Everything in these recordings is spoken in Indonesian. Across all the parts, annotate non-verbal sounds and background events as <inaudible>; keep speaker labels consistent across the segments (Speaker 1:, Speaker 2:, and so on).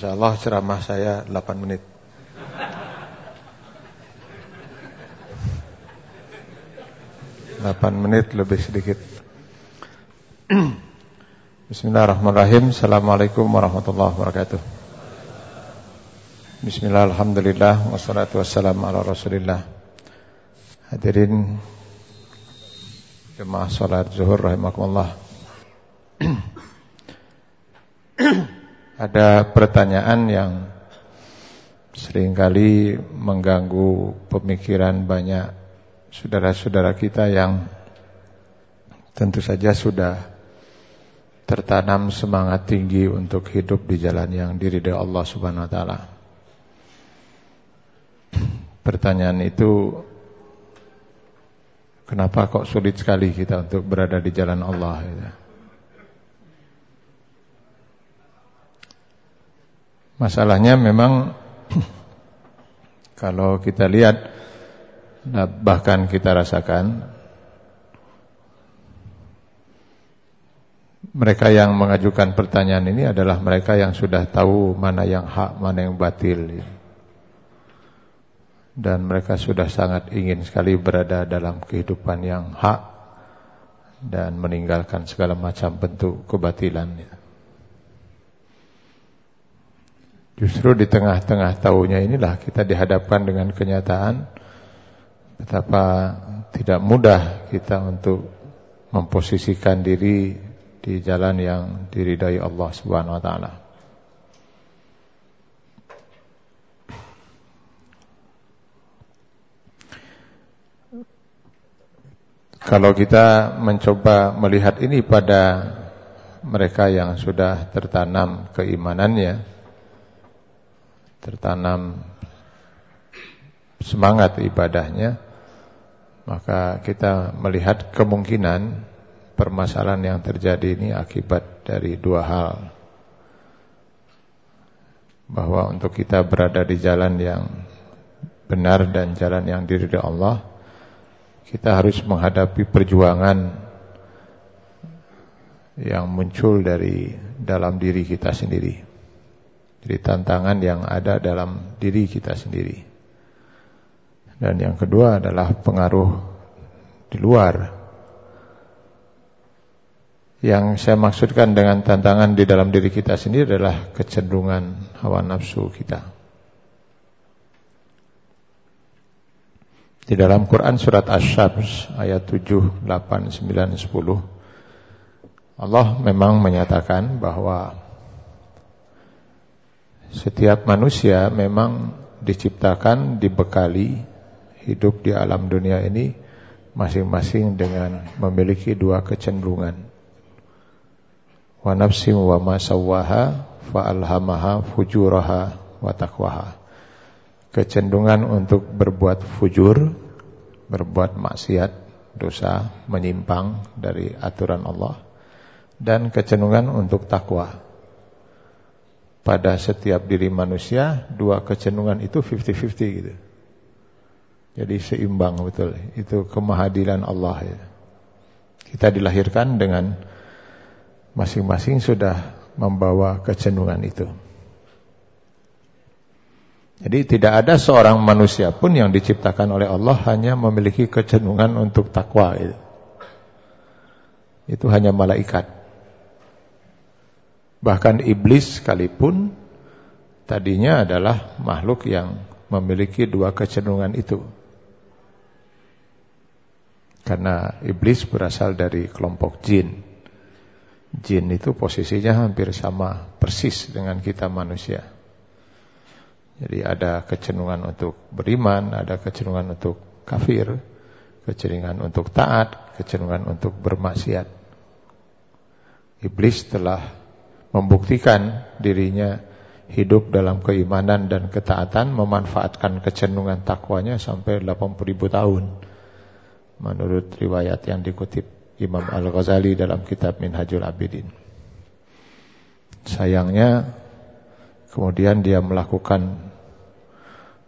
Speaker 1: Insya Allah ceramah saya 8 menit. Delapan menit lebih sedikit. Bismillahirrahmanirrahim. Assalamualaikum warahmatullahi wabarakatuh. Bismillah, alhamdulillah, wassalatu wassalamu ala rasulillah. Hadirin jemaah salat zuhur rahimakumullah. Ada pertanyaan yang sering kali mengganggu pemikiran banyak saudara-saudara kita yang tentu saja sudah tertanam semangat tinggi untuk hidup di jalan yang diridhai Allah Subhanahu wa taala. Pertanyaan itu kenapa kok sulit sekali kita untuk berada di jalan Allah gitu. Masalahnya memang <clears throat> kalau kita lihat bahkan kita rasakan mereka yang mengajukan pertanyaan ini adalah mereka yang sudah tahu mana yang hak, mana yang batil. Dan mereka sudah sangat ingin sekali berada dalam kehidupan yang hak dan meninggalkan segala macam bentuk kebatilan. Justru di tengah-tengah tahunya inilah kita dihadapkan dengan kenyataan betapa tidak mudah kita untuk memposisikan diri di jalan yang diridai Allah Subhanahu wa taala. Kalau kita mencoba melihat ini pada mereka yang sudah tertanam keimanannya tertanam semangat ibadahnya maka kita melihat kemungkinan permasalahan yang terjadi ini akibat dari dua hal. Bahwa untuk kita berada di jalan yang benar dan jalan yang diridhai Allah kita harus menghadapi perjuangan yang muncul dari dalam diri kita sendiri jadi tantangan yang ada dalam diri kita sendiri. Dan yang kedua adalah pengaruh di luar. Yang saya maksudkan dengan tantangan di dalam diri kita sendiri adalah kecenderungan hawa nafsu kita. Di dalam Quran surat Asy-Syams ayat 7, 8, 9, 10 Allah memang menyatakan bahwa setiap manusia memang diciptakan, dibekali hidup di alam dunia ini masing-masing dengan memiliki dua kecenderungan. Wa nafsim wa ma sawwaha fa alhamaha fujuraha wa taqwaha. Kecenderungan untuk berbuat fujur, berbuat maksiat, dosa, menyimpang dari aturan Allah dan kecenderungan untuk takwa pada setiap diri manusia dua kecenderungan itu 50-50 gitu. Jadi seimbang betul. Itu kemahadilan Allah ya. Kita dilahirkan dengan masing-masing sudah membawa kecenderungan itu. Jadi tidak ada seorang manusia pun yang diciptakan oleh Allah hanya memiliki kecenderungan untuk takwa itu. Itu hanya malaikat. Bahkan iblis sekalipun tadinya adalah makhluk yang memiliki dua kecenderungan itu. Karena iblis berasal dari kelompok jin. Jin itu posisinya hampir sama persis dengan kita manusia. Jadi ada kecenderungan untuk beriman, ada kecenderungan untuk kafir, kecenderungan untuk taat, kecenderungan untuk bermaksiat. Iblis telah membuktikan dirinya hidup dalam keimanan dan ketaatan memanfaatkan kecenderungan takwanya sampai 80 ribu tahun. Menurut riwayat yang dikutip Imam Al-Ghazali dalam kitab Minhajul Abidin. Sayangnya kemudian dia melakukan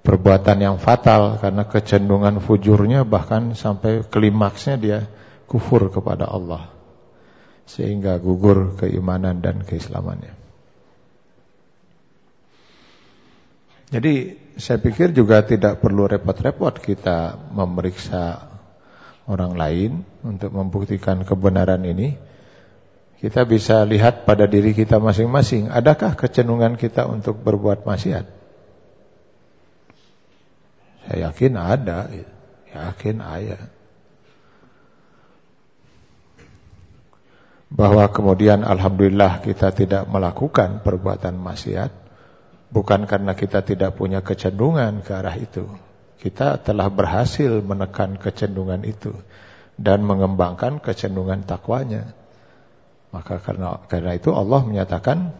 Speaker 1: perbuatan yang fatal karena kecenderungan fujurnya bahkan sampai klimaksnya dia kufur kepada Allah sehingga gugur keimanan dan keislamannya. Jadi saya pikir juga tidak perlu repot-repot kita memeriksa orang lain untuk membuktikan kebenaran ini. Kita bisa lihat pada diri kita masing-masing, adakah kecenderungan kita untuk berbuat maksiat? Saya yakin ada, yakin ada. Bahwa kemudian alhamdulillah kita tidak melakukan perbuatan maksiat Bukan karena kita tidak punya kecenderungan ke arah itu. Kita telah berhasil menekan kecenderungan itu dan mengembangkan kecenderungan takwanya. Maka karena karena itu Allah menyatakan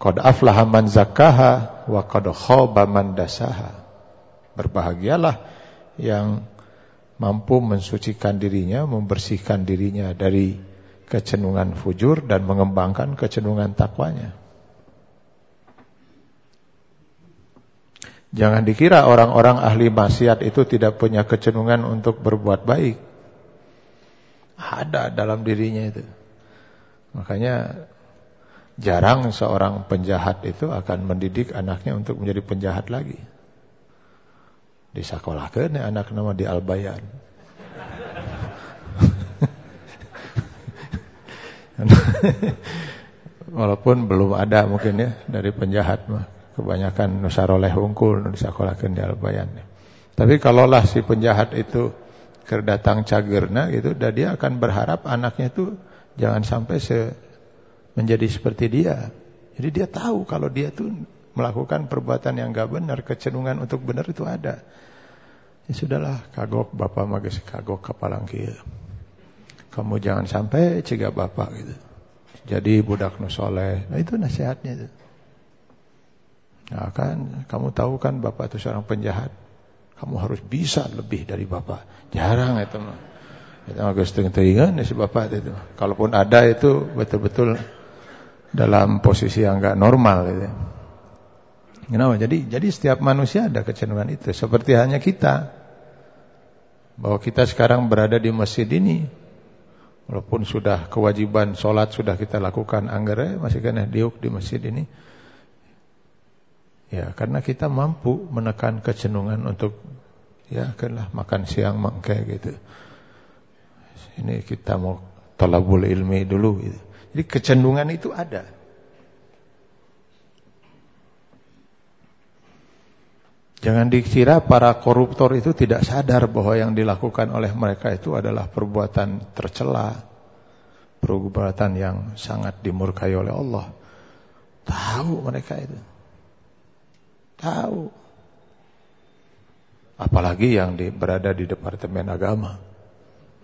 Speaker 1: qad aflaha man zakkaha wa qad khaba man dasaha. Berbahagialah yang mampu mensucikan dirinya, membersihkan dirinya dari kecenderungan fujur dan mengembangkan kecenderungan takwanya. Jangan dikira orang-orang ahli maksiat itu tidak punya kecenderungan untuk berbuat baik. Ada dalam dirinya itu. Makanya jarang seorang penjahat itu akan mendidik anaknya untuk menjadi penjahat lagi. Di sekolah kan anak nama di Albayan. <laughs> Walaupun belum ada mungkin ya dari penjahat mah kebanyakan nusaroleh unggul disekolahkan di Albayan. Tapi kalaulah si penjahat itu kerdatang cagerna gitu, dan dia akan berharap anaknya itu jangan sampai se menjadi seperti dia. Jadi dia tahu kalau dia tuh melakukan perbuatan yang gak benar, kecenderungan untuk benar itu ada. Ya sudahlah, kagok bapak magis kagok kapalang kia. Kamu jangan sampai cegah bapak gitu. Jadi budak nusoleh. Nah itu nasihatnya itu. Ya kan, kamu tahu kan bapak itu seorang penjahat. Kamu harus bisa lebih dari bapak. Jarang itu mah. Itu agak setengah ya si bapak itu. Kalaupun ada itu betul-betul dalam posisi yang enggak normal gitu. Kenapa? Jadi jadi setiap manusia ada kecenderungan itu. Seperti hanya kita. Bahwa kita sekarang berada di masjid ini. Walaupun sudah kewajiban sholat sudah kita lakukan anggere masih kena diuk di masjid ini. Ya, karena kita mampu menekan kecenderungan untuk ya kanlah makan siang mangke gitu. Ini kita mau talabul ilmi dulu gitu. Jadi kecenderungan itu ada. Jangan dikira para koruptor itu tidak sadar bahwa yang dilakukan oleh mereka itu adalah perbuatan tercela, perbuatan yang sangat dimurkai oleh Allah. Tahu mereka itu. Tahu. Apalagi yang di, berada di Departemen Agama.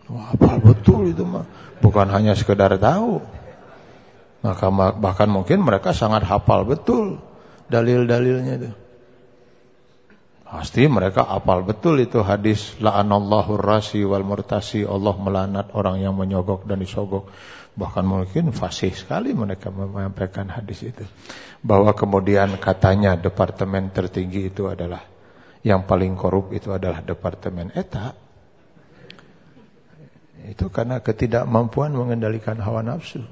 Speaker 1: Wah, apa betul itu mah. Bukan hanya sekedar tahu. Maka bahkan mungkin mereka sangat hafal betul dalil-dalilnya itu. Pasti mereka hafal betul itu hadis la'anallahu rasi wal murtasi Allah melanat orang yang menyogok dan disogok. Bahkan mungkin fasih sekali mereka menyampaikan hadis itu. Bahwa kemudian katanya departemen tertinggi itu adalah yang paling korup itu adalah departemen ETA. Itu karena ketidakmampuan mengendalikan hawa nafsu.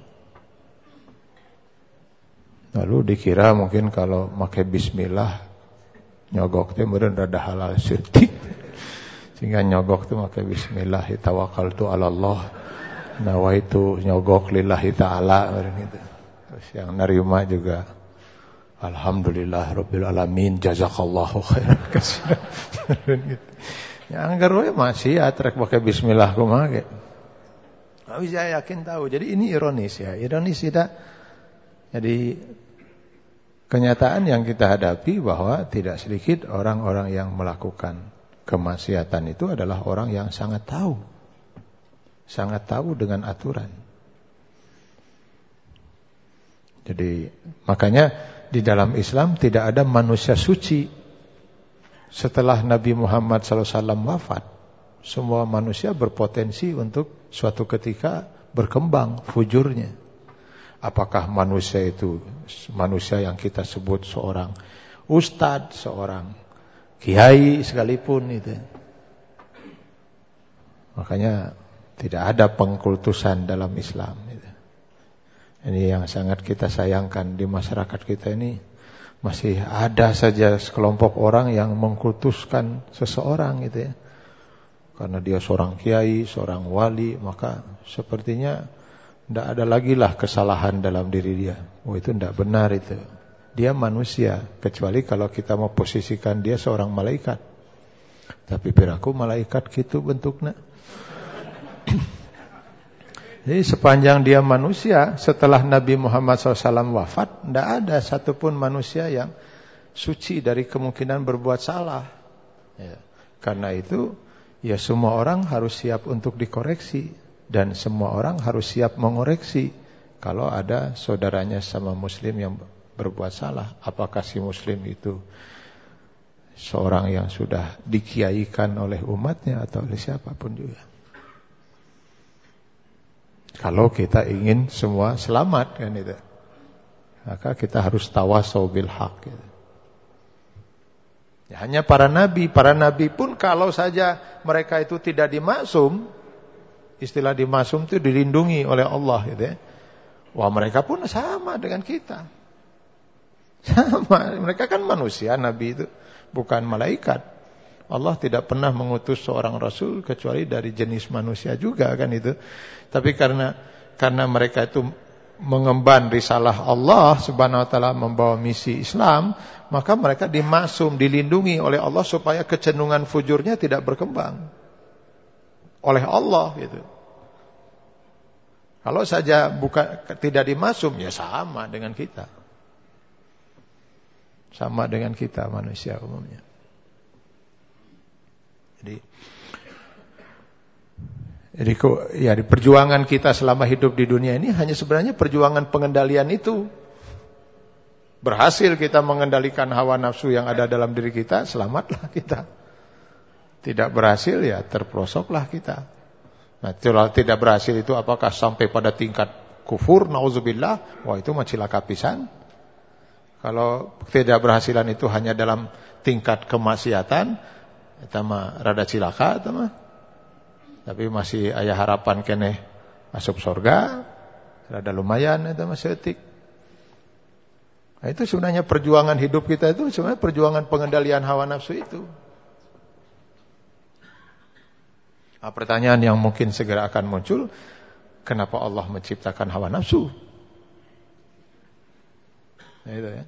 Speaker 1: Lalu dikira mungkin kalau pakai bismillah nyogok itu kemudian rada halal syuting. Sehingga nyogok itu pakai bismillah tawakkaltu ala Allah nawaitu nyogok lillahi ta'ala gitu. Terus yang nerima juga Alhamdulillah Rabbil Alamin Jazakallahu khairan <laughs> kasih gitu. Yang anggar we masih atrek pakai bismillah kumaha ge. Tapi saya yakin tahu. Jadi ini ironis ya. Ironis tidak. Jadi kenyataan yang kita hadapi bahwa tidak sedikit orang-orang yang melakukan kemaksiatan itu adalah orang yang sangat tahu sangat tahu dengan aturan. Jadi makanya di dalam Islam tidak ada manusia suci setelah Nabi Muhammad SAW wafat. Semua manusia berpotensi untuk suatu ketika berkembang fujurnya. Apakah manusia itu manusia yang kita sebut seorang ustadz, seorang kiai sekalipun itu. Makanya tidak ada pengkultusan dalam Islam. Ini yang sangat kita sayangkan di masyarakat kita ini. Masih ada saja sekelompok orang yang mengkultuskan seseorang gitu ya. Karena dia seorang kiai, seorang wali, maka sepertinya tidak ada lagi lah kesalahan dalam diri dia. Oh itu tidak benar itu. Dia manusia, kecuali kalau kita mau posisikan dia seorang malaikat. Tapi piraku malaikat gitu bentuknya. <clears throat> Jadi sepanjang dia manusia, setelah Nabi Muhammad SAW wafat, tidak ada satupun manusia yang suci dari kemungkinan berbuat salah. Ya. Karena itu, ya semua orang harus siap untuk dikoreksi. Dan semua orang harus siap mengoreksi. Kalau ada saudaranya sama muslim yang berbuat salah. Apakah si muslim itu seorang yang sudah dikiaikan oleh umatnya atau oleh siapa pun juga. Kalau kita ingin semua selamat kan itu. Maka kita harus tawasau bil. Gitu. Ya, hanya para nabi, para nabi pun kalau saja mereka itu tidak dimaksum, istilah dimaksum itu dilindungi oleh Allah gitu ya. Wah mereka pun sama dengan kita. Sama, mereka kan manusia, nabi itu bukan malaikat. Allah tidak pernah mengutus seorang rasul kecuali dari jenis manusia juga kan itu. Tapi karena karena mereka itu mengemban risalah Allah Subhanahu wa taala membawa misi Islam, maka mereka dimasum, dilindungi oleh Allah supaya kecenderungan fujurnya tidak berkembang. Oleh Allah gitu. Kalau saja buka tidak dimasum ya sama dengan kita. Sama dengan kita manusia umumnya. Jadi jadi ya di perjuangan kita selama hidup di dunia ini hanya sebenarnya perjuangan pengendalian itu. Berhasil kita mengendalikan hawa nafsu yang ada dalam diri kita, selamatlah kita. Tidak berhasil ya terprosoklah kita. Nah, kalau tidak berhasil itu apakah sampai pada tingkat kufur nauzubillah? Wah, itu macam cilaka pisan. Kalau tidak berhasilan itu hanya dalam tingkat kemaksiatan, Eta mah rada cilaka eta mah. Tapi masih ayah harapan kene masuk surga. Rada lumayan eta mah setik. Nah, itu sebenarnya perjuangan hidup kita itu sebenarnya perjuangan pengendalian hawa nafsu itu. Nah, pertanyaan yang mungkin segera akan muncul, kenapa Allah menciptakan hawa nafsu? Nah, itu ya.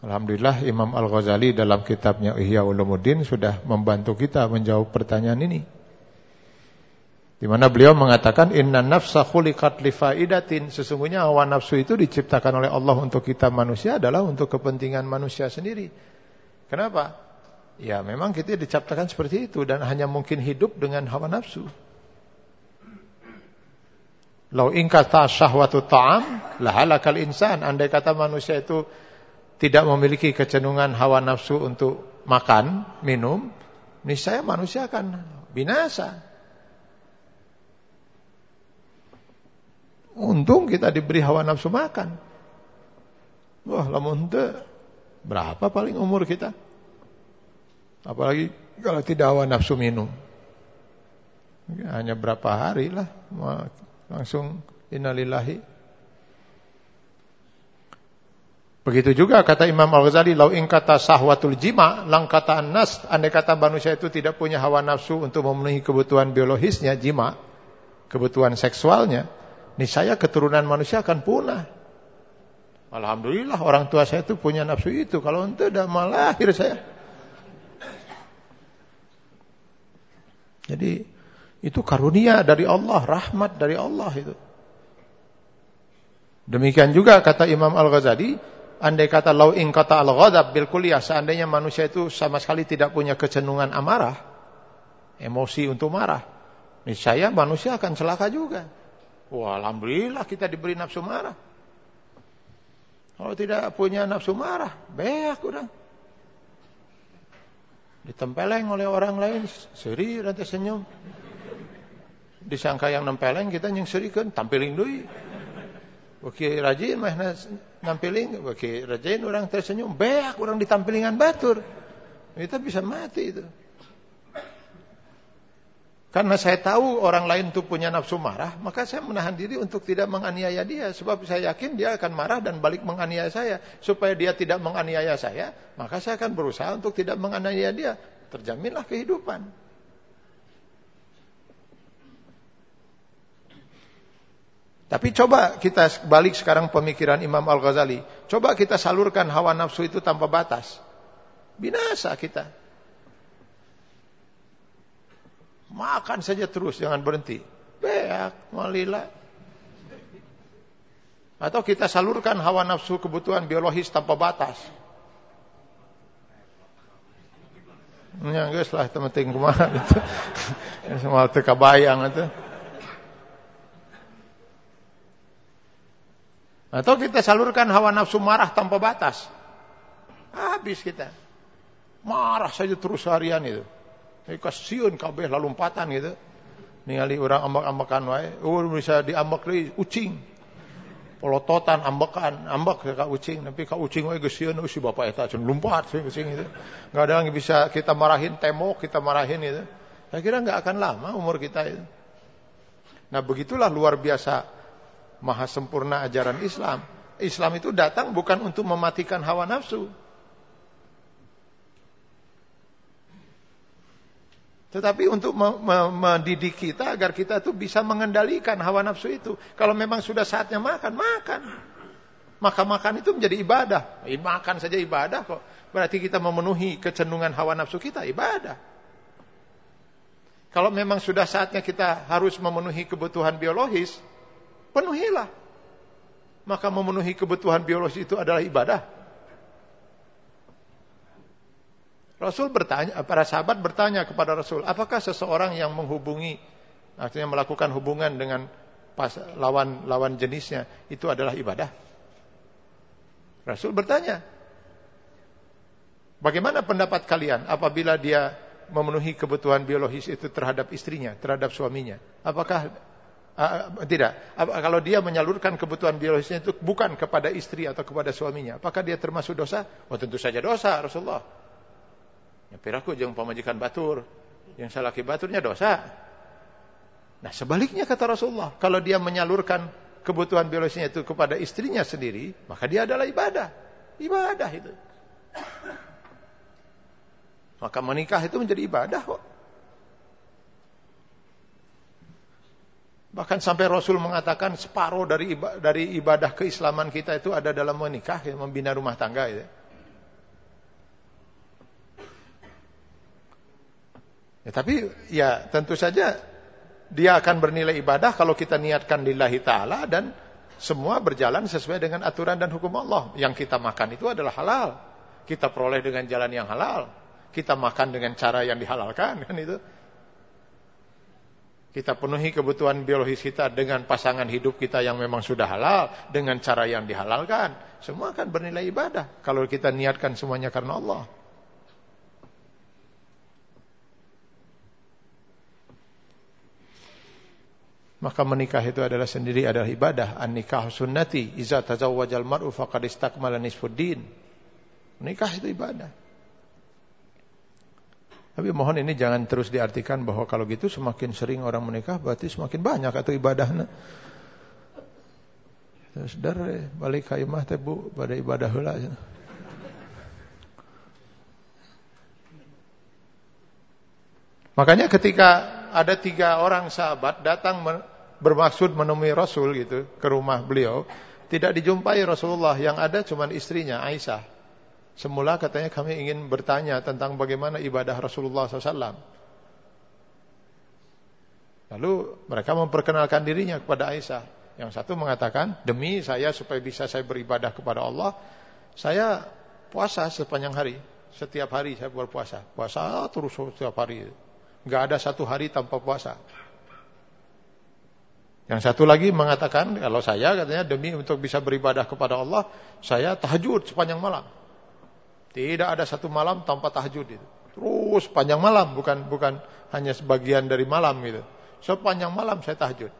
Speaker 1: Alhamdulillah Imam Al-Ghazali dalam kitabnya Ihya Ulumuddin sudah membantu kita menjawab pertanyaan ini. Di mana beliau mengatakan inna nafsa khuliqat li faidatin. Sesungguhnya hawa nafsu itu diciptakan oleh Allah untuk kita manusia adalah untuk kepentingan manusia sendiri. Kenapa? Ya memang kita diciptakan seperti itu dan hanya mungkin hidup dengan hawa nafsu. Lau ingkata syahwatu ta'am lahalakal insan. Andai kata manusia itu tidak memiliki kecenderungan hawa nafsu untuk makan, minum, niscaya manusia akan binasa. Untung kita diberi hawa nafsu makan. Wah, lamun berapa paling umur kita? Apalagi kalau tidak hawa nafsu minum. Hanya berapa hari lah langsung innalillahi Begitu juga kata Imam Al-Ghazali, lau in kata sahwatul jima, lang kata nas, andai kata manusia itu tidak punya hawa nafsu untuk memenuhi kebutuhan biologisnya, jima, kebutuhan seksualnya, niscaya keturunan manusia akan punah. Alhamdulillah orang tua saya itu punya nafsu itu, kalau udah malah lahir saya. Jadi itu karunia dari Allah, rahmat dari Allah itu. Demikian juga kata Imam Al-Ghazali, andai kata lau in kata al-ghadab bil kuliah, seandainya manusia itu sama sekali tidak punya kecenderungan amarah, emosi untuk marah, niscaya manusia akan celaka juga. Wah, alhamdulillah kita diberi nafsu marah. Kalau tidak punya nafsu marah, beak udah. Ditempeleng oleh orang lain, seri nanti senyum. Disangka yang nempeleng kita yang serikan, tampilin dulu. Oke rajin mah nampiling bagi rajin orang tersenyum beak orang ditampilingan batur kita bisa mati itu Karena saya tahu orang lain itu punya nafsu marah, maka saya menahan diri untuk tidak menganiaya dia. Sebab saya yakin dia akan marah dan balik menganiaya saya. Supaya dia tidak menganiaya saya, maka saya akan berusaha untuk tidak menganiaya dia. Terjaminlah kehidupan. Tapi coba kita balik sekarang pemikiran Imam Al-Ghazali. Coba kita salurkan hawa nafsu itu tanpa batas. Binasa kita. Makan saja terus, jangan berhenti. Beak, malila. Atau kita salurkan hawa nafsu kebutuhan biologis tanpa batas. Ya guys lah teman-teman kumaha itu. Semua teu kabayang itu. Atau kita salurkan hawa nafsu marah tanpa batas. Habis kita. Marah saja terus harian itu. Eh, kasihan kabeh lalumpatan gitu. Ningali orang ambak-ambakan wae, oh bisa diambak deui ucing. Polototan ambakan, ambak ke ucing, tapi ka ucing wae geus sieun si bapak eta cun lompat sih ucing itu. Enggak ada yang bisa kita marahin tembok, kita marahin itu. Saya kira enggak akan lama umur kita itu. Nah, begitulah luar biasa maha sempurna ajaran Islam. Islam itu datang bukan untuk mematikan hawa nafsu, Tetapi untuk mendidik kita agar kita itu bisa mengendalikan hawa nafsu itu. Kalau memang sudah saatnya makan, makan. Maka makan itu menjadi ibadah. Makan saja ibadah kok. Berarti kita memenuhi kecenderungan hawa nafsu kita, ibadah. Kalau memang sudah saatnya kita harus memenuhi kebutuhan biologis, penuhilah. Maka memenuhi kebutuhan biologis itu adalah ibadah. Rasul bertanya, para sahabat bertanya kepada Rasul, apakah seseorang yang menghubungi, artinya melakukan hubungan dengan lawan lawan jenisnya itu adalah ibadah? Rasul bertanya, bagaimana pendapat kalian apabila dia memenuhi kebutuhan biologis itu terhadap istrinya, terhadap suaminya? Apakah uh, tidak? Kalau dia menyalurkan kebutuhan biologisnya itu bukan kepada istri atau kepada suaminya, apakah dia termasuk dosa? Oh tentu saja dosa, Rasulullah. Ya piraku jeung pamajikan batur. Yang salaki baturnya dosa. Nah sebaliknya kata Rasulullah. Kalau dia menyalurkan kebutuhan biologisnya itu kepada istrinya sendiri. Maka dia adalah ibadah. Ibadah itu. Maka menikah itu menjadi ibadah kok. Bahkan sampai Rasul mengatakan separuh dari ibadah, keislaman kita itu ada dalam menikah, membina rumah tangga. Ya. Ya, tapi ya tentu saja dia akan bernilai ibadah kalau kita niatkan lillahi ta'ala dan semua berjalan sesuai dengan aturan dan hukum Allah. Yang kita makan itu adalah halal. Kita peroleh dengan jalan yang halal. Kita makan dengan cara yang dihalalkan kan itu. Kita penuhi kebutuhan biologis kita dengan pasangan hidup kita yang memang sudah halal dengan cara yang dihalalkan. Semua akan bernilai ibadah kalau kita niatkan semuanya karena Allah. Maka menikah itu adalah sendiri adalah ibadah. An-nikah sunnati. Iza tazawwajal mar'u faqad istakmala nisfuddin. Menikah itu ibadah. Tapi mohon ini jangan terus diartikan bahwa kalau gitu semakin sering orang menikah berarti semakin banyak atau ibadahnya. Terus dari balik ke imah teh Bu pada ibadah heula. Makanya ketika ada tiga orang sahabat datang bermaksud menemui Rasul gitu ke rumah beliau, tidak dijumpai Rasulullah yang ada cuma istrinya Aisyah. Semula katanya kami ingin bertanya tentang bagaimana ibadah Rasulullah SAW. Lalu mereka memperkenalkan dirinya kepada Aisyah. Yang satu mengatakan, demi saya supaya bisa saya beribadah kepada Allah, saya puasa sepanjang hari. Setiap hari saya berpuasa. Puasa terus setiap hari. Gak ada satu hari tanpa puasa. Yang satu lagi mengatakan, kalau saya katanya demi untuk bisa beribadah kepada Allah, saya tahajud sepanjang malam. Tidak ada satu malam tanpa tahajud itu. Terus panjang malam, bukan bukan hanya sebagian dari malam gitu. Sepanjang malam saya tahajud.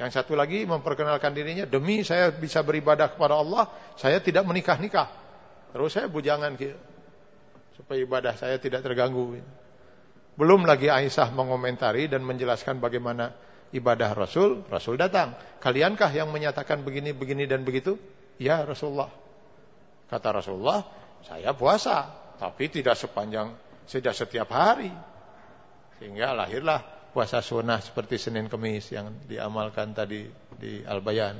Speaker 1: Yang satu lagi memperkenalkan dirinya, demi saya bisa beribadah kepada Allah, saya tidak menikah-nikah. Terus saya bujangan gitu. Supaya ibadah saya tidak terganggu. Gitu. Belum lagi Aisyah mengomentari dan menjelaskan bagaimana ibadah Rasul, Rasul datang. Kaliankah yang menyatakan begini, begini dan begitu? Ya Rasulullah. Kata Rasulullah, saya puasa, tapi tidak sepanjang, tidak setiap hari. Sehingga lahirlah puasa sunnah seperti Senin Kemis yang diamalkan tadi di Al-Bayan.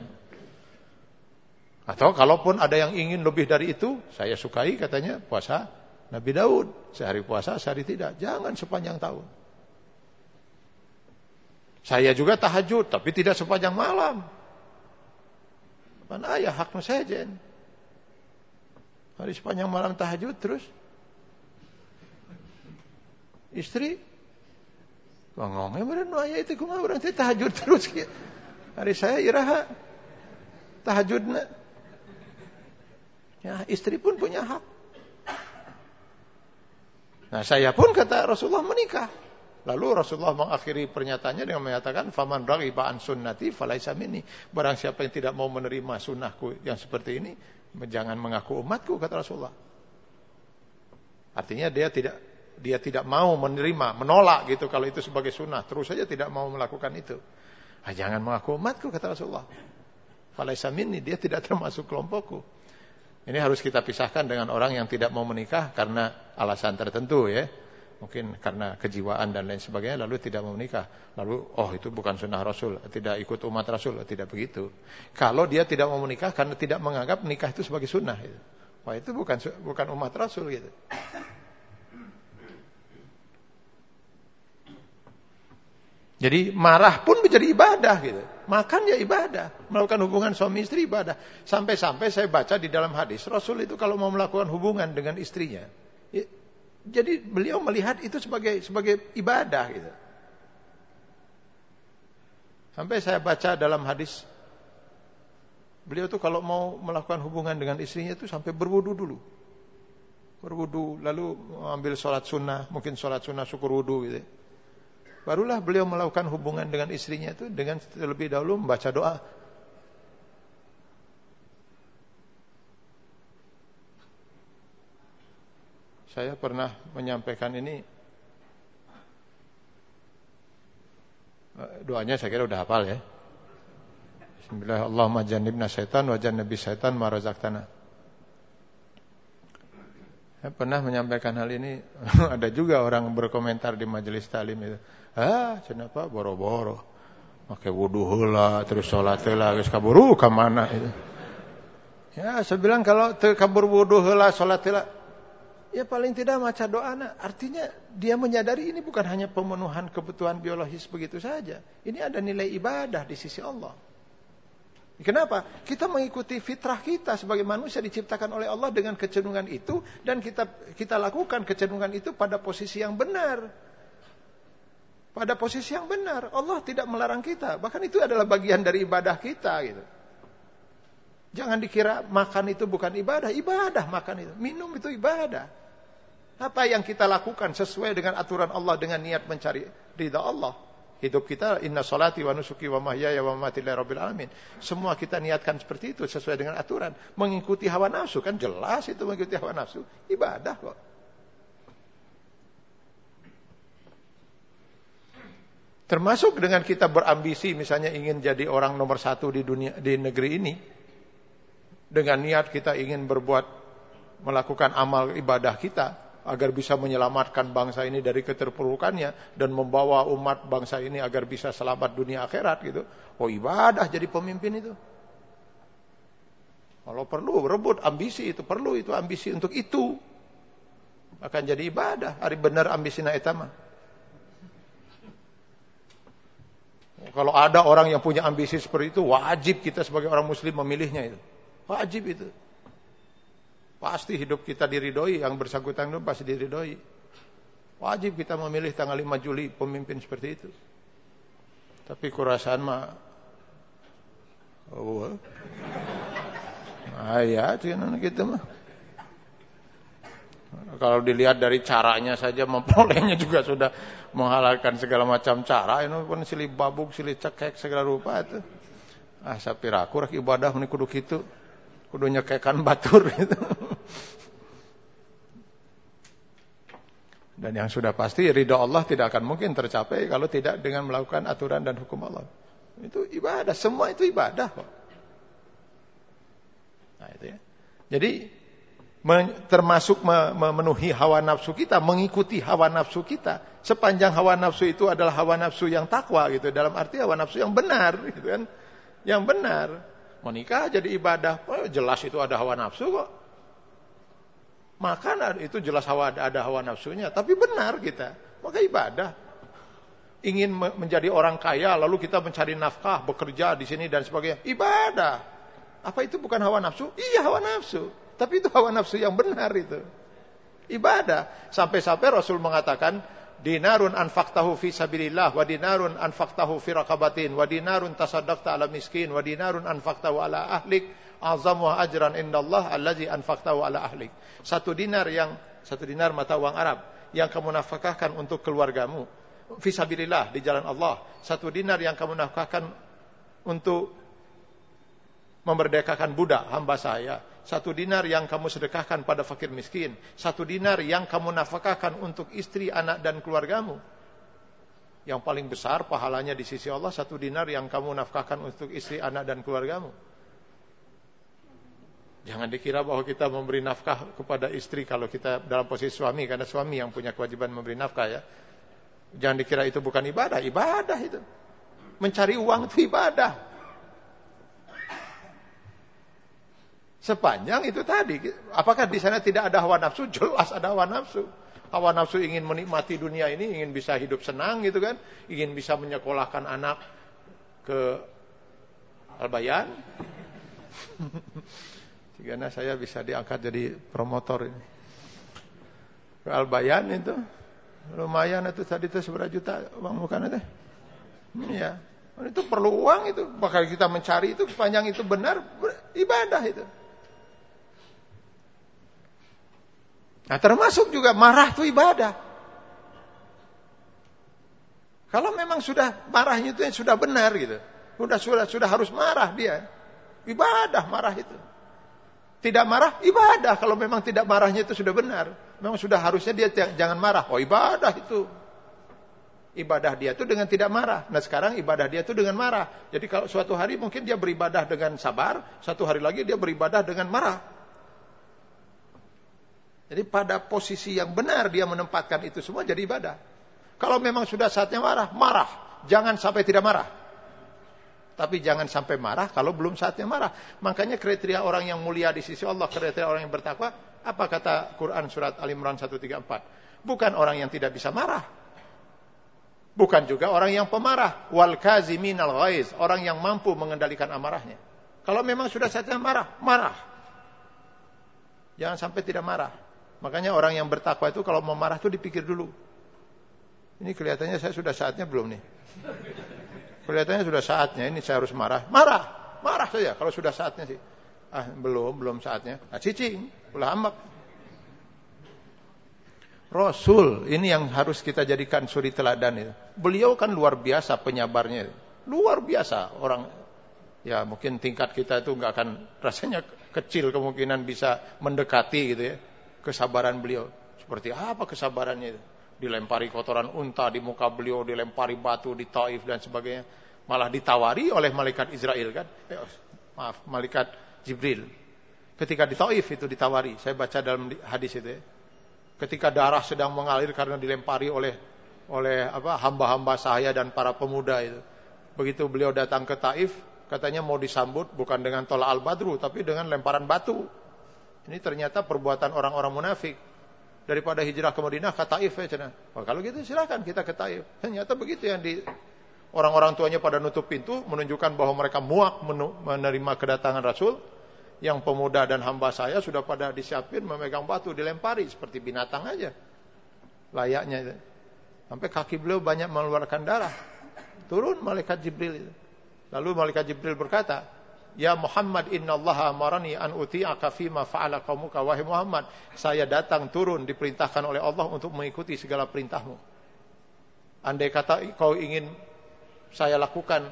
Speaker 1: Atau kalaupun ada yang ingin lebih dari itu, saya sukai katanya puasa Nabi Daud. Sehari puasa, sehari tidak. Jangan sepanjang tahun. Saya juga tahajud, tapi tidak sepanjang malam. Mana ayah haknya saya jen. Hari sepanjang malam tahajud terus. Istri Ngomongnya bener no ayah itu kumaha orang teh tahajud terus. Hari saya iraha tahajudna. Ya, istri pun punya hak. Nah, saya pun kata Rasulullah menikah. Lalu Rasulullah mengakhiri pernyataannya dengan mengatakan faman raghiba an sunnati falaisa minni. Barang siapa yang tidak mau menerima sunnahku yang seperti ini, jangan mengaku umatku kata Rasulullah. Artinya dia tidak dia tidak mau menerima, menolak gitu kalau itu sebagai sunnah, terus saja tidak mau melakukan itu. Ah, jangan mengaku umatku kata Rasulullah. Falaisa minni, dia tidak termasuk kelompokku. Ini harus kita pisahkan dengan orang yang tidak mau menikah karena alasan tertentu ya. Mungkin karena kejiwaan dan lain sebagainya lalu tidak mau menikah. Lalu oh itu bukan sunnah Rasul, tidak ikut umat Rasul, tidak begitu. Kalau dia tidak mau menikah karena tidak menganggap nikah itu sebagai sunnah. Gitu. Wah itu bukan bukan umat Rasul gitu. Jadi marah pun menjadi ibadah gitu. Makan ya ibadah, melakukan hubungan suami istri ibadah. Sampai-sampai saya baca di dalam hadis, Rasul itu kalau mau melakukan hubungan dengan istrinya, ya, jadi beliau melihat itu sebagai sebagai ibadah gitu. Sampai saya baca dalam hadis beliau tuh kalau mau melakukan hubungan dengan istrinya itu sampai berwudu dulu. Berwudu lalu ambil sholat sunnah, mungkin sholat sunnah syukur wudu gitu. Barulah beliau melakukan hubungan dengan istrinya itu dengan terlebih dahulu membaca doa. Saya pernah menyampaikan ini eh, doanya saya kira udah hafal ya. Bismillah Allahumma jannibna syaitan wa jannabi syaitan ma razaqtana. Saya pernah menyampaikan hal ini, <laughs> ada juga orang berkomentar di majelis talim itu. Ah, kenapa boro-boro? Pakai wudu heula, terus salat heula, geus kaburu ka mana itu. Ya, saya bilang kalau kabur wudu heula, salat heula, ya paling tidak maca doa nah. Artinya dia menyadari ini bukan hanya pemenuhan kebutuhan biologis begitu saja. Ini ada nilai ibadah di sisi Allah. Kenapa? Kita mengikuti fitrah kita sebagai manusia diciptakan oleh Allah dengan kecenderungan itu dan kita kita lakukan kecenderungan itu pada posisi yang benar pada posisi yang benar. Allah tidak melarang kita. Bahkan itu adalah bagian dari ibadah kita gitu. Jangan dikira makan itu bukan ibadah. Ibadah makan itu. Minum itu ibadah. Apa yang kita lakukan sesuai dengan aturan Allah dengan niat mencari ridha Allah. Hidup kita inna salati wa nusuki wa mahyaya wa mamati rabbil alamin. Semua kita niatkan seperti itu sesuai dengan aturan. Mengikuti hawa nafsu kan jelas itu mengikuti hawa nafsu. Ibadah kok. Termasuk dengan kita berambisi misalnya ingin jadi orang nomor satu di dunia di negeri ini. Dengan niat kita ingin berbuat melakukan amal ibadah kita agar bisa menyelamatkan bangsa ini dari keterpurukannya dan membawa umat bangsa ini agar bisa selamat dunia akhirat gitu. Oh ibadah jadi pemimpin itu. Kalau perlu rebut ambisi itu perlu itu ambisi untuk itu akan jadi ibadah. Hari benar ambisi na etama. Kalau ada orang yang punya ambisi seperti itu, wajib kita sebagai orang muslim memilihnya itu. Wajib itu. Pasti hidup kita diridhoi, yang bersangkutan itu pasti diridhoi. Wajib kita memilih tanggal 5 Juli pemimpin seperti itu. Tapi kurasaan mah oh. Ah ya, gitu mah. Kalau dilihat dari caranya saja memperolehnya juga sudah menghalalkan segala macam cara. Ini pun silih babuk, silih cekek segala rupa itu. Ah sapiraku rak ibadah meni kudu kitu. Kudu nyekekan batur gitu. Dan yang sudah pasti ridha Allah tidak akan mungkin tercapai kalau tidak dengan melakukan aturan dan hukum Allah. Itu ibadah, semua itu ibadah. Nah, itu ya. Jadi termasuk memenuhi hawa nafsu kita, mengikuti hawa nafsu kita. Sepanjang hawa nafsu itu adalah hawa nafsu yang takwa gitu, dalam arti hawa nafsu yang benar gitu kan. Yang benar. Menikah jadi ibadah, oh, jelas itu ada hawa nafsu kok. Makan itu jelas hawa ada hawa nafsunya, tapi benar kita. Maka ibadah. Ingin menjadi orang kaya lalu kita mencari nafkah, bekerja di sini dan sebagainya. Ibadah. Apa itu bukan hawa nafsu? Iya hawa nafsu. Tapi itu hawa nafsu yang benar itu. Ibadah. Sampai-sampai Rasul mengatakan, dinarun anfaqtahu fi sabilillah wa dinarun anfaqtahu fi raqabatin wa dinarun tasaddaqta ala miskin wa dinarun anfaqtahu ala ahlik azamu ajran indallah allazi anfaqtahu ala ahlik. Satu dinar yang satu dinar mata uang Arab yang kamu nafkahkan untuk keluargamu fisabilillah di jalan Allah. Satu dinar yang kamu nafkahkan untuk memerdekakan budak hamba saya. Satu dinar yang kamu sedekahkan pada fakir miskin. Satu dinar yang kamu nafkahkan untuk istri, anak dan keluargamu. Yang paling besar pahalanya di sisi Allah satu dinar yang kamu nafkahkan untuk istri, anak dan keluargamu. Jangan dikira bahwa kita memberi nafkah kepada istri kalau kita dalam posisi suami karena suami yang punya kewajiban memberi nafkah ya. Jangan dikira itu bukan ibadah, ibadah itu. Mencari uang itu ibadah. Sepanjang itu tadi, apakah di sana tidak ada hawa nafsu? <laughs> Jelas ada hawa nafsu. Hawa nafsu ingin menikmati dunia ini, ingin bisa hidup senang gitu kan, ingin bisa menyekolahkan anak ke Albayan. <laughs> Karena saya bisa diangkat jadi promotor ini. Ke Albayan itu lumayan itu tadi itu seberapa juta uang bukan itu? Iya. Itu perlu uang itu. Bakal kita mencari itu sepanjang itu benar ibadah itu. Nah termasuk juga marah itu ibadah. Kalau memang sudah marahnya itu sudah benar gitu. Sudah sudah sudah harus marah dia. Ibadah marah itu. Tidak marah, ibadah. Kalau memang tidak marahnya itu sudah benar. Memang sudah harusnya dia jangan marah. Oh ibadah itu. Ibadah dia itu dengan tidak marah. Nah sekarang ibadah dia itu dengan marah. Jadi kalau suatu hari mungkin dia beribadah dengan sabar. Satu hari lagi dia beribadah dengan marah. Jadi pada posisi yang benar dia menempatkan itu semua jadi ibadah. Kalau memang sudah saatnya marah, marah. Jangan sampai tidak marah. Tapi jangan sampai marah kalau belum saatnya marah. Makanya kriteria orang yang mulia di sisi Allah, kriteria orang yang bertakwa, apa kata Quran surat Al-Imran 134? Bukan orang yang tidak bisa marah. Bukan juga orang yang pemarah. Wal kaziminal ghaiz, orang yang mampu mengendalikan amarahnya. Kalau memang sudah saatnya marah, marah. Jangan sampai tidak marah. Makanya orang yang bertakwa itu kalau mau marah itu dipikir dulu. Ini kelihatannya saya sudah saatnya belum nih. Kelihatannya sudah saatnya ini saya harus marah. Marah, marah saja kalau sudah saatnya sih. Ah, belum, belum saatnya. Ah, cicing, ulah ambak. Rasul, ini yang harus kita jadikan suri teladan itu. Beliau kan luar biasa penyabarnya. Luar biasa orang ya mungkin tingkat kita itu nggak akan rasanya kecil kemungkinan bisa mendekati gitu ya kesabaran beliau. Seperti apa kesabarannya itu? dilempari kotoran unta di muka beliau, dilempari batu di Taif dan sebagainya. Malah ditawari oleh malaikat Israel kan? Eh, maaf, malaikat Jibril. Ketika di Taif itu ditawari, saya baca dalam hadis itu ya. Ketika darah sedang mengalir karena dilempari oleh oleh apa hamba-hamba saya dan para pemuda itu. Begitu beliau datang ke Taif, katanya mau disambut bukan dengan tola al-badru tapi dengan lemparan batu. Ini ternyata perbuatan orang-orang munafik daripada hijrah ke Madinah ke Taif ya cina. Oh, kalau gitu silakan kita ke Taif. Ternyata begitu yang di orang-orang tuanya pada nutup pintu menunjukkan bahwa mereka muak menerima kedatangan Rasul. Yang pemuda dan hamba saya sudah pada disiapin memegang batu dilempari seperti binatang aja. Layaknya Sampai kaki beliau banyak mengeluarkan darah. Turun malaikat Jibril itu. Lalu malaikat Jibril berkata, Ya Muhammad innallaha amarani an uti'aka fima fa'ala qaumuka wahai Muhammad saya datang turun diperintahkan oleh Allah untuk mengikuti segala perintahmu andai kata kau ingin saya lakukan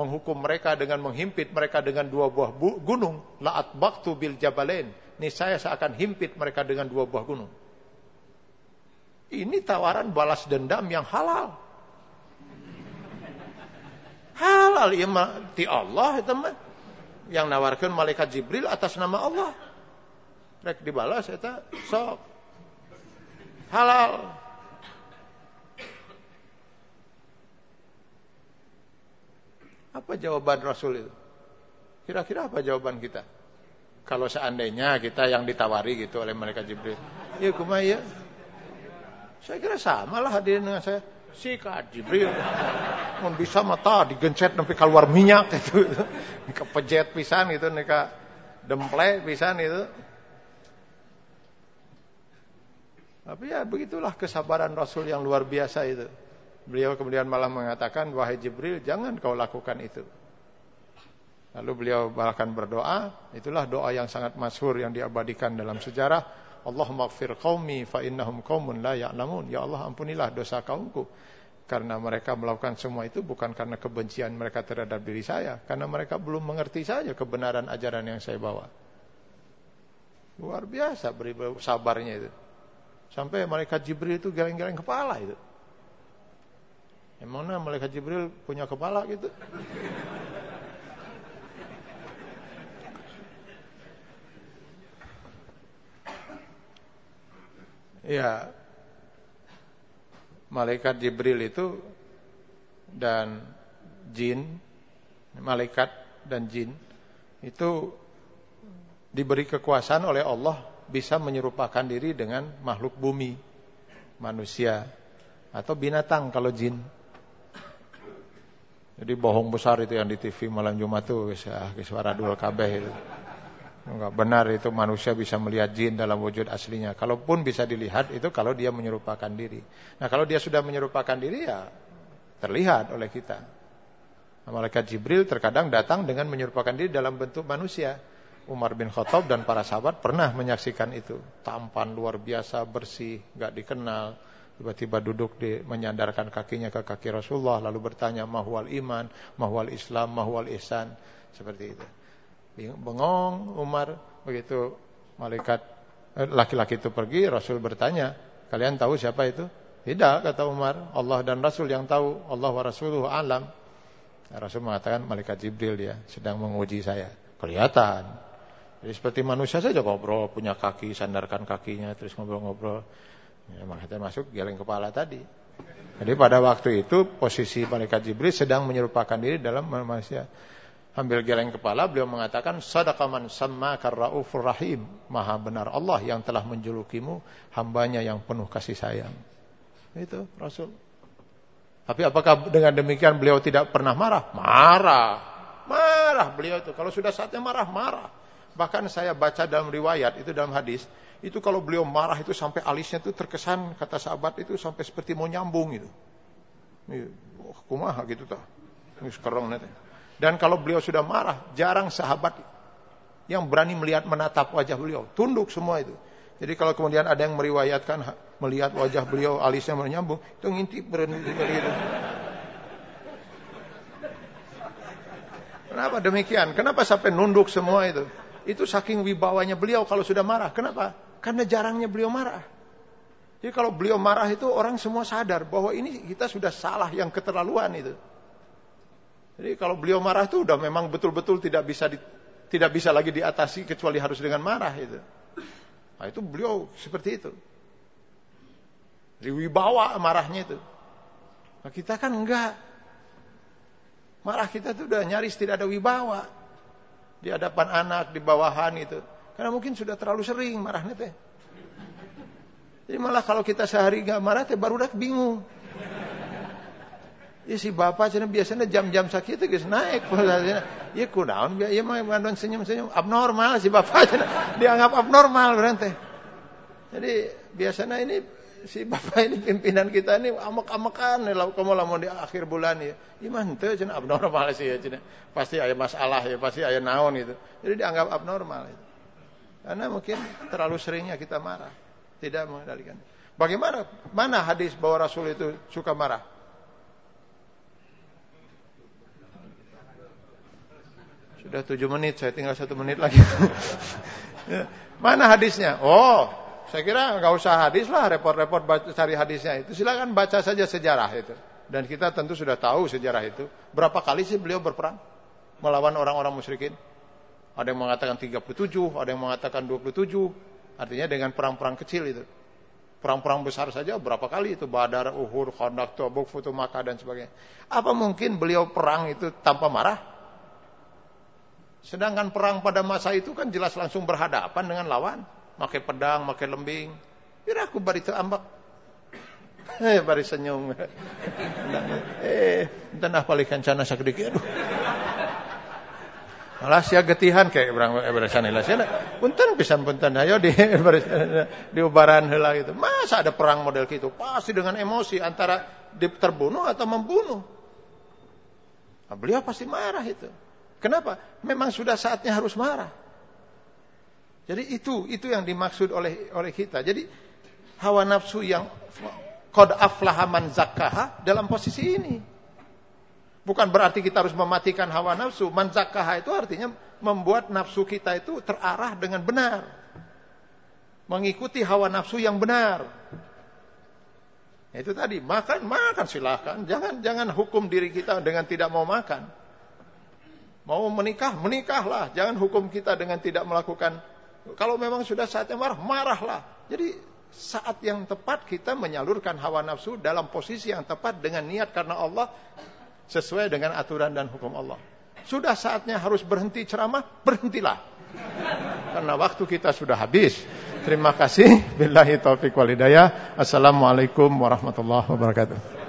Speaker 1: menghukum mereka dengan menghimpit mereka dengan dua buah gunung la'at baktu bil jabalain ini saya seakan himpit mereka dengan dua buah gunung Ini tawaran balas dendam yang halal. Halal ya di Allah itu mah. Yang nawarkan malaikat Jibril atas nama Allah. Rek dibalas eta sok. Halal. Apa jawaban Rasul itu? Kira-kira apa jawaban kita? Kalau seandainya kita yang ditawari gitu oleh malaikat Jibril. Ya kumaya. Saya kira sama lah hadirin dengan saya. Sikat Jibril. Mau bisa mata digencet sampai keluar minyak <laughs> itu. Kepejet pisan itu nika demple pisan itu. Tapi ya begitulah kesabaran Rasul yang luar biasa itu. Beliau kemudian malah mengatakan, wahai Jibril, jangan kau lakukan itu. Lalu beliau bahkan berdoa, itulah doa yang sangat masyhur yang diabadikan dalam sejarah. Allahumma gfir qawmi fa innahum qawmun la ya'lamun. Ya Allah ampunilah dosa kaumku. Karena mereka melakukan semua itu bukan karena kebencian mereka terhadap diri saya. Karena mereka belum mengerti saja kebenaran ajaran yang saya bawa. Luar biasa beri sabarnya itu. Sampai malaikat Jibril itu geleng-geleng kepala itu. Emangnya malaikat Jibril punya kepala gitu? <laughs> Ya, malaikat Jibril itu dan jin, malaikat dan jin itu diberi kekuasaan oleh Allah bisa menyerupakan diri dengan makhluk bumi, manusia atau binatang kalau jin. Jadi bohong besar itu yang di TV malam Jumat tuh, ah, suara dua kabeh itu. Enggak benar itu manusia bisa melihat jin dalam wujud aslinya. Kalaupun bisa dilihat itu kalau dia menyerupakan diri. Nah kalau dia sudah menyerupakan diri ya terlihat oleh kita. Nah, Malaikat Jibril terkadang datang dengan menyerupakan diri dalam bentuk manusia. Umar bin Khattab dan para sahabat pernah menyaksikan itu. Tampan luar biasa, bersih, enggak dikenal. Tiba-tiba duduk di, menyandarkan kakinya ke kaki Rasulullah lalu bertanya mahwal iman, mahwal Islam, mahwal ihsan seperti itu bengong Umar begitu malaikat eh, laki-laki itu pergi Rasul bertanya kalian tahu siapa itu? Tidak kata Umar Allah dan Rasul yang tahu Allah wa Rasuluhu alam. Rasul mengatakan malaikat Jibril dia sedang menguji saya. Kelihatan. Jadi seperti manusia saja ngobrol punya kaki sandarkan kakinya terus ngobrol-ngobrol. Ya, makanya masuk geleng kepala tadi. Jadi pada waktu itu posisi malaikat Jibril sedang menyerupakan diri dalam manusia Ambil geleng kepala beliau mengatakan sadaqaman samma karraufur rahim. Maha benar Allah yang telah menjulukimu hambanya yang penuh kasih sayang. Itu Rasul. Tapi apakah dengan demikian beliau tidak pernah marah? Marah. Marah beliau itu. Kalau sudah saatnya marah, marah. Bahkan saya baca dalam riwayat, itu dalam hadis, itu kalau beliau marah itu sampai alisnya itu terkesan, kata sahabat itu sampai seperti mau nyambung itu. Ini, oh, kumaha gitu tah. Sekarang nanti. Dan kalau beliau sudah marah, jarang sahabat yang berani melihat menatap wajah beliau. Tunduk semua itu. Jadi kalau kemudian ada yang meriwayatkan melihat wajah beliau alisnya menyambung, itu ngintip berhenti gitu. Kenapa demikian? Kenapa sampai nunduk semua itu? Itu saking wibawanya beliau kalau sudah marah. Kenapa? Karena jarangnya beliau marah. Jadi kalau beliau marah itu orang semua sadar bahwa ini kita sudah salah yang keterlaluan itu. Jadi kalau beliau marah itu udah memang betul-betul tidak bisa di, tidak bisa lagi diatasi kecuali harus dengan marah itu. Nah itu beliau seperti itu. Diwibawa marahnya itu. Nah kita kan enggak. Marah kita itu udah nyaris tidak ada wibawa. Di hadapan anak, di bawahan itu. Karena mungkin sudah terlalu sering marahnya teh. Jadi malah kalau kita sehari enggak marah teh baru udah bingung. Ya si bapak cina biasanya jam-jam sakit itu naik Ya biar ya mah bandon senyum-senyum abnormal si bapak cina dianggap abnormal berarti. Jadi biasanya ini si bapak ini pimpinan kita ini amek-amekan nih kamu mau di akhir bulan ya. Iman tuh cina abnormal sih ya cina. Pasti ada masalah ya, pasti ada naon itu. Jadi dianggap abnormal itu. Karena mungkin terlalu seringnya kita marah, tidak mengendalikan. Bagaimana? Mana hadis bahwa Rasul itu suka marah? Sudah tujuh menit, saya tinggal satu menit lagi. <laughs> Mana hadisnya? Oh,
Speaker 2: Saya kira nggak usah hadis lah, repot-repot cari hadisnya itu. Silakan baca saja sejarah itu. Dan kita tentu sudah tahu sejarah itu. Berapa kali sih beliau berperang melawan orang-orang musyrikin? Ada yang mengatakan 37, ada yang mengatakan 27. Artinya dengan perang-perang kecil itu. Perang-perang besar saja berapa kali itu Badar, Uhud, Khandaq, Tabuk, Futuh Makkah dan sebagainya. Apa mungkin beliau perang itu tanpa marah? Sedangkan perang pada masa itu kan jelas langsung berhadapan dengan lawan, pakai pedang, pakai lembing. Kira aku bari ambak. Eh, bari senyum. eh, dan apa likan cana sakdiki aduh. Malah sia getihan kayak berang barisan heula sia. Punten pisan punten ayo di <laughs> di ubaran heula gitu. Masa ada perang model gitu? Pasti dengan emosi antara terbunuh atau membunuh. Nah, beliau pasti marah itu. Kenapa? Memang sudah saatnya harus marah. Jadi itu itu yang dimaksud oleh oleh kita. Jadi hawa nafsu yang qad aflaha man zakkaha dalam posisi ini. Bukan berarti kita harus mematikan hawa nafsu. Manzakaha itu artinya membuat nafsu kita itu terarah dengan benar. Mengikuti hawa nafsu yang benar. Itu tadi, makan, makan silahkan. Jangan jangan hukum diri kita dengan tidak mau makan. Mau menikah, menikahlah. Jangan hukum kita dengan tidak melakukan. Kalau memang sudah saatnya marah, marahlah. Jadi saat yang tepat kita menyalurkan hawa nafsu dalam posisi yang tepat dengan niat karena Allah sesuai dengan aturan dan hukum Allah. Sudah saatnya harus berhenti ceramah, berhentilah. Karena waktu kita sudah habis. Terima kasih. Billahi taufiq walidayah. Assalamualaikum warahmatullahi wabarakatuh.